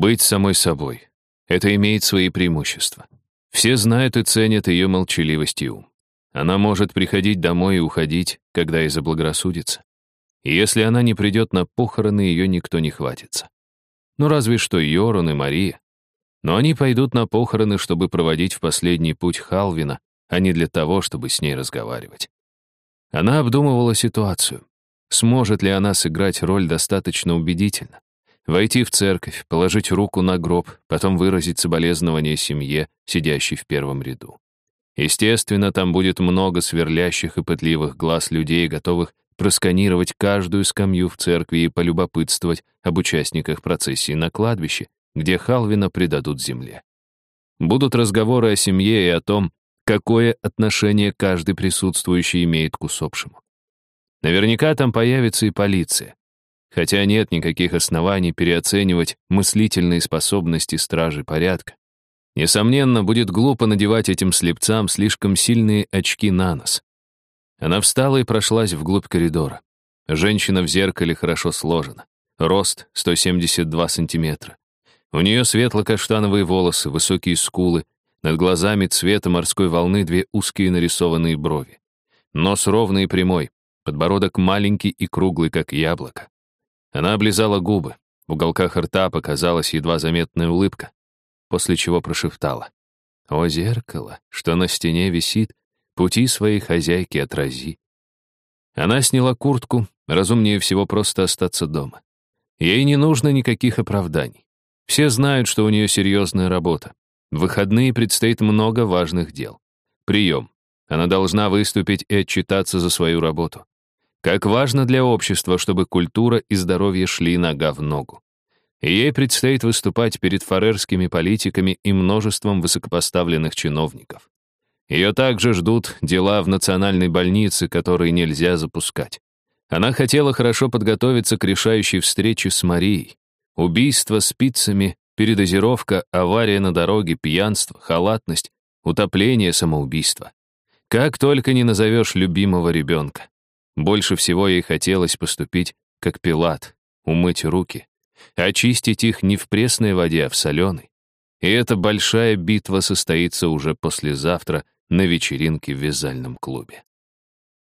Быть самой собой. Это имеет свои преимущества. Все знают и ценят ее молчаливость и ум. Она может приходить домой и уходить, когда ей заблагорассудится. И если она не придет на похороны, ее никто не хватится. Ну, разве что Йорун и Мария. Но они пойдут на похороны, чтобы проводить в последний путь Халвина, а не для того, чтобы с ней разговаривать. Она обдумывала ситуацию. Сможет ли она сыграть роль достаточно убедительно? Войти в церковь, положить руку на гроб, потом выразить соболезнование семье, сидящей в первом ряду. Естественно, там будет много сверлящих и пытливых глаз людей, готовых просканировать каждую скамью в церкви и полюбопытствовать об участниках процессии на кладбище, где Халвина предадут земле. Будут разговоры о семье и о том, какое отношение каждый присутствующий имеет к усопшему. Наверняка там появится и полиция. Хотя нет никаких оснований переоценивать мыслительные способности стражи порядка. Несомненно, будет глупо надевать этим слепцам слишком сильные очки на нос. Она встала и прошлась вглубь коридора. Женщина в зеркале хорошо сложена. Рост 172 сантиметра. У нее светло-каштановые волосы, высокие скулы, над глазами цвета морской волны две узкие нарисованные брови. Нос ровный и прямой, подбородок маленький и круглый, как яблоко. Она облизала губы, в уголках рта показалась едва заметная улыбка, после чего прошептала. «О, зеркало, что на стене висит, пути своей хозяйки отрази». Она сняла куртку, разумнее всего просто остаться дома. Ей не нужно никаких оправданий. Все знают, что у нее серьезная работа. В выходные предстоит много важных дел. Прием. Она должна выступить и отчитаться за свою работу. Как важно для общества, чтобы культура и здоровье шли нога в ногу. И ей предстоит выступать перед фарерскими политиками и множеством высокопоставленных чиновников. Ее также ждут дела в национальной больнице, которые нельзя запускать. Она хотела хорошо подготовиться к решающей встрече с Марией. Убийство спицами, передозировка, авария на дороге, пьянство, халатность, утопление, самоубийство. Как только не назовешь любимого ребенка. Больше всего ей хотелось поступить, как Пилат, умыть руки, очистить их не в пресной воде, а в соленой. И эта большая битва состоится уже послезавтра на вечеринке в вязальном клубе.